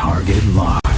Target lock.